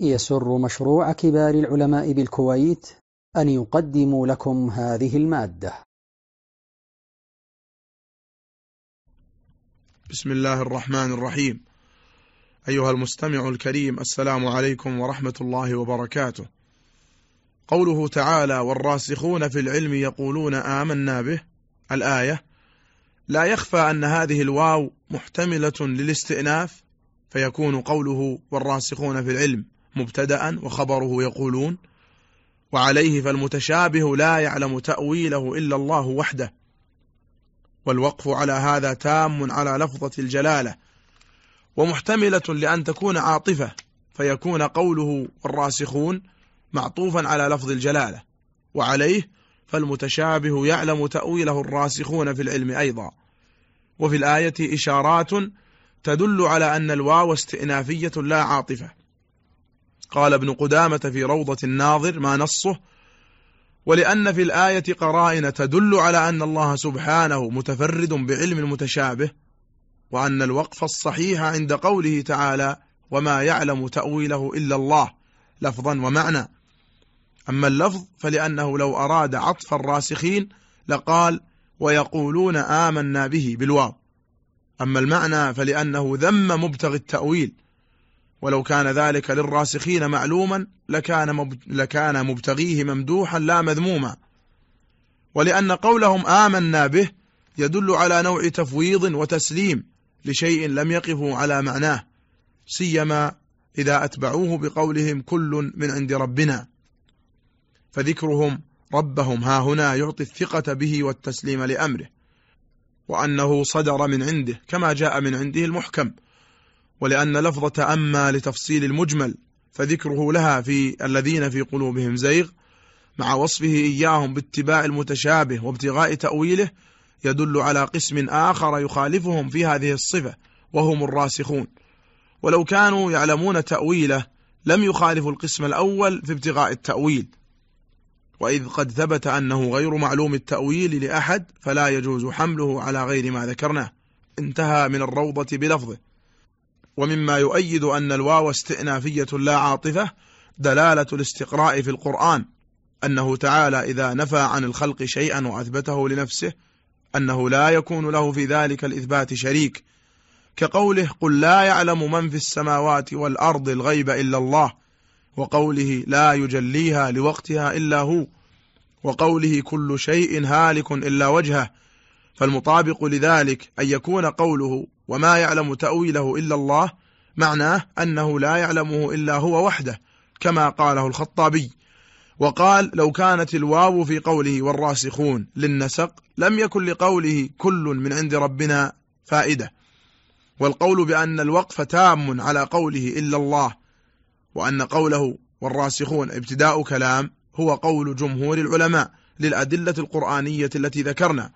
يسر مشروع كبار العلماء بالكويت أن يقدم لكم هذه المادة. بسم الله الرحمن الرحيم. أيها المستمع الكريم السلام عليكم ورحمة الله وبركاته. قوله تعالى والراسخون في العلم يقولون آمنا به الآية لا يخفى أن هذه الواو محتملة للاستئناف فيكون قوله والراسخون في العلم مبتدأ وخبره يقولون وعليه فالمتشابه لا يعلم تأويله إلا الله وحده. والوقف على هذا تام على لفظة الجلالة ومحتملة لأن تكون عاطفة فيكون قوله والراسخون معطوفا على لفظ الجلالة. وعليه فالمتشابه يعلم تأويله الراسخون في العلم أيضا. وفي الآية إشارات تدل على أن الواو استئنافية لا عاطفة. قال ابن قدامة في روضة الناظر ما نصه؟ ولأن في الآية قرائن تدل على أن الله سبحانه متفرد بعلم المتشابه وأن الوقف الصحيح عند قوله تعالى وما يعلم تأويله إلا الله لفظا ومعنى. أما اللفظ فلأنه لو أراد عطف الراسخين لقال ويقولون آمنا به بالواو. أما المعنى فلأنه ذم مبتغي التأويل. ولو كان ذلك للراسخين معلوما لكان, لكان مبتغيه ممدوحا لا مذموما. ولأن قولهم آمنا به يدل على نوع تفويض وتسليم لشيء لم يقفوا على معناه سيما إذا أتبعوه بقولهم كل من عند ربنا. فذكرهم ربهم ها هنا يعطي الثقة به والتسليم لأمره وأنه صدر من عنده كما جاء من عنده المحكم. ولأن لفظة أما لتفصيل المجمل فذكره لها في الذين في قلوبهم زيغ مع وصفه إياهم باتباع المتشابه وابتغاء تأويله يدل على قسم آخر يخالفهم في هذه الصفة وهم الراسخون. ولو كانوا يعلمون تأويله لم يخالفوا القسم الأول في ابتغاء التأويل. وإذ قد ثبت أنه غير معلوم التأويل لأحد فلا يجوز حمله على غير ما ذكرناه. انتهى من الروضة بلفظه. ومما يؤيد أن الواو استئنافية لا عاطفة دلالة الاستقراء في القرآن أنه تعالى إذا نفى عن الخلق شيئا وأثبته لنفسه أنه لا يكون له في ذلك الإثبات شريك. كقوله قل لا يعلم من في السماوات والأرض الغيب إلا الله وقوله لا يجليها لوقتها إلا هو وقوله كل شيء هالك إلا وجهه فالمطابق لذلك أن يكون قوله وما يعلم تأويله إلا الله معناه أنه لا يعلمه إلا هو وحده كما قاله الخطابي. وقال لو كانت الواو في قوله والراسخون للنسق لم يكن لقوله كل من عند ربنا فائدة. والقول بأن الوقف تام على قوله إلا الله وأن قوله والراسخون ابتداء كلام هو قول جمهور العلماء للأدلة القرآنية التي ذكرنا.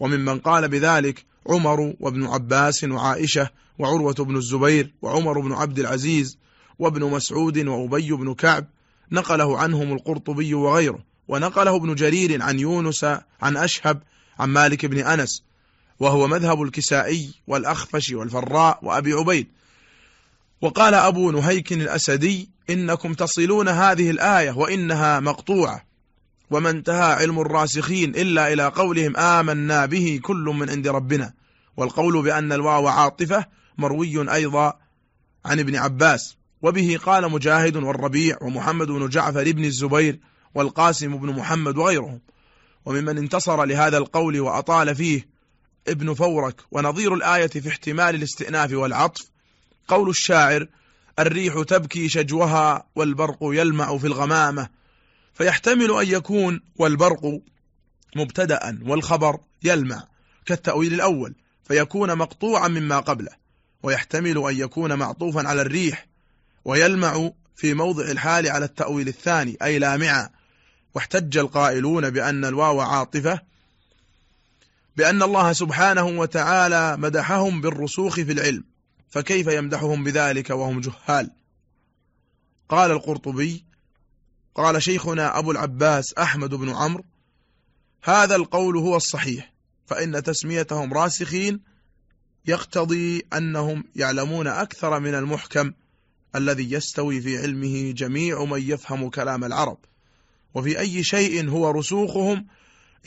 وممن قال بذلك عمر وابن عباس وعائشة وعروة بن الزبير وعمر بن عبد العزيز وابن مسعود وأبي بن كعب نقله عنهم القرطبي وغيره ونقله ابن جرير عن يونس عن أشهب عن مالك بن أنس وهو مذهب الكسائي والأخفش والفراء وأبي عبيد. وقال أبو نهيك الأسدي إنكم تصلون هذه الآية وإنها مقطوعة وما انتهى علم الراسخين إلا إلى قولهم آمنا به كل من عند ربنا. والقول بأن الواو عاطفة مروي أيضا عن ابن عباس. وبه قال مجاهد والربيع ومحمد بن جعفر بن الزبير والقاسم بن محمد وغيرهم. وممن انتصر لهذا القول وأطال فيه ابن فورك ونظير الآية في احتمال الاستئناف والعطف. قول الشاعر الريح تبكي شجوها والبرق يلمع في الغمامة. فيحتمل أن يكون والبرق مبتدأ والخبر يلمع كالتأويل الأول. فيكون مقطوعا مما قبله ويحتمل أن يكون معطوفا على الريح ويلمع في موضع الحال على التأويل الثاني أي لامعا واحتج القائلون بأن الواو عاطفة بأن الله سبحانه وتعالى مدحهم بالرسوخ في العلم فكيف يمدحهم بذلك وهم جهال؟ قال القرطبي قال شيخنا أبو العباس أحمد بن عمرو هذا القول هو الصحيح فإن تسميتهم راسخين يقتضي أنهم يعلمون أكثر من المحكم الذي يستوي في علمه جميع من يفهم كلام العرب. وفي أي شيء هو رسوخهم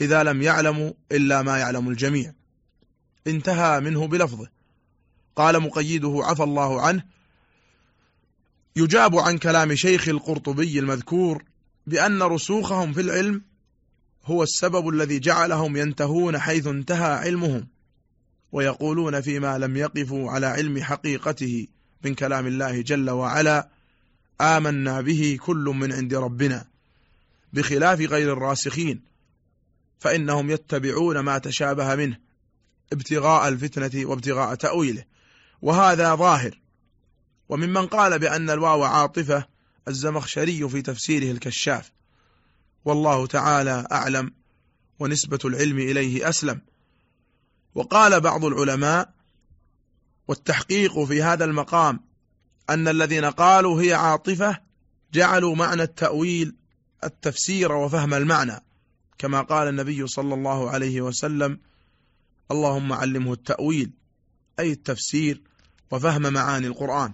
إذا لم يعلموا إلا ما يعلم الجميع. انتهى منه بلفظه. قال مقيده عفى الله عنه يجاب عن كلام شيخ القرطبي المذكور بأن رسوخهم في العلم هو السبب الذي جعلهم ينتهون حيث انتهى علمهم ويقولون فيما لم يقفوا على علم حقيقته من كلام الله جل وعلا آمنا به كل من عند ربنا بخلاف غير الراسخين فإنهم يتبعون ما تشابه منه ابتغاء الفتنة وابتغاء تأويله وهذا ظاهر. وممن قال بأن الواو عاطفة الزمخشري في تفسيره الكشاف. والله تعالى أعلم ونسبة العلم إليه أسلم. وقال بعض العلماء والتحقيق في هذا المقام أن الذين قالوا هي عاطفة جعلوا معنى التأويل التفسير وفهم المعنى كما قال النبي صلى الله عليه وسلم اللهم علمه التأويل أي التفسير وفهم معاني القرآن.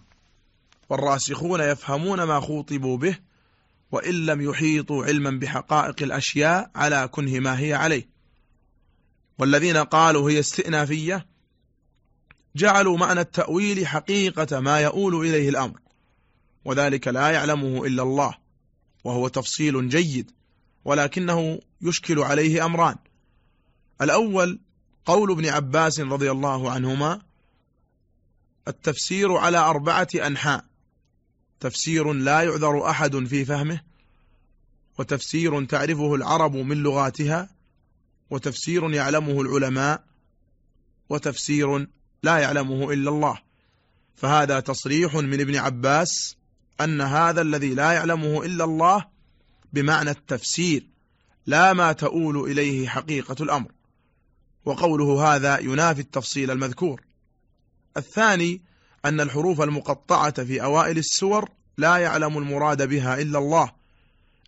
والراسخون يفهمون ما خوطبوا به وإن لم يحيطوا علما بحقائق الأشياء على كنه ما هي عليه. والذين قالوا هي استئنافية جعلوا معنى التأويل حقيقة ما يؤول إليه الأمر وذلك لا يعلمه إلا الله وهو تفصيل جيد ولكنه يشكل عليه أمران. الأول قول ابن عباس رضي الله عنهما التفسير على أربعة أنحاء تفسير لا يعذر أحد في فهمه وتفسير تعرفه العرب من لغاتها وتفسير يعلمه العلماء وتفسير لا يعلمه إلا الله. فهذا تصريح من ابن عباس أن هذا الذي لا يعلمه إلا الله بمعنى التفسير لا ما تؤول إليه حقيقة الأمر. وقوله هذا ينافي التفصيل المذكور. الثاني أن الحروف المقطعة في أوائل السور لا يعلم المراد بها إلا الله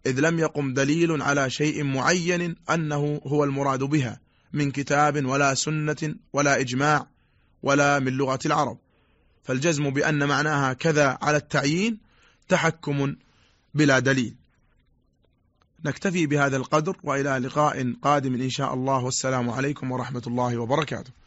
إذ لم يقم دليل على شيء معين أنه هو المراد بها من كتاب ولا سنة ولا إجماع ولا من لغة العرب. فالجزم بأن معناها كذا على التعيين تحكم بلا دليل. نكتفي بهذا القدر وإلى لقاء قادم إن شاء الله. والسلام عليكم ورحمة الله وبركاته.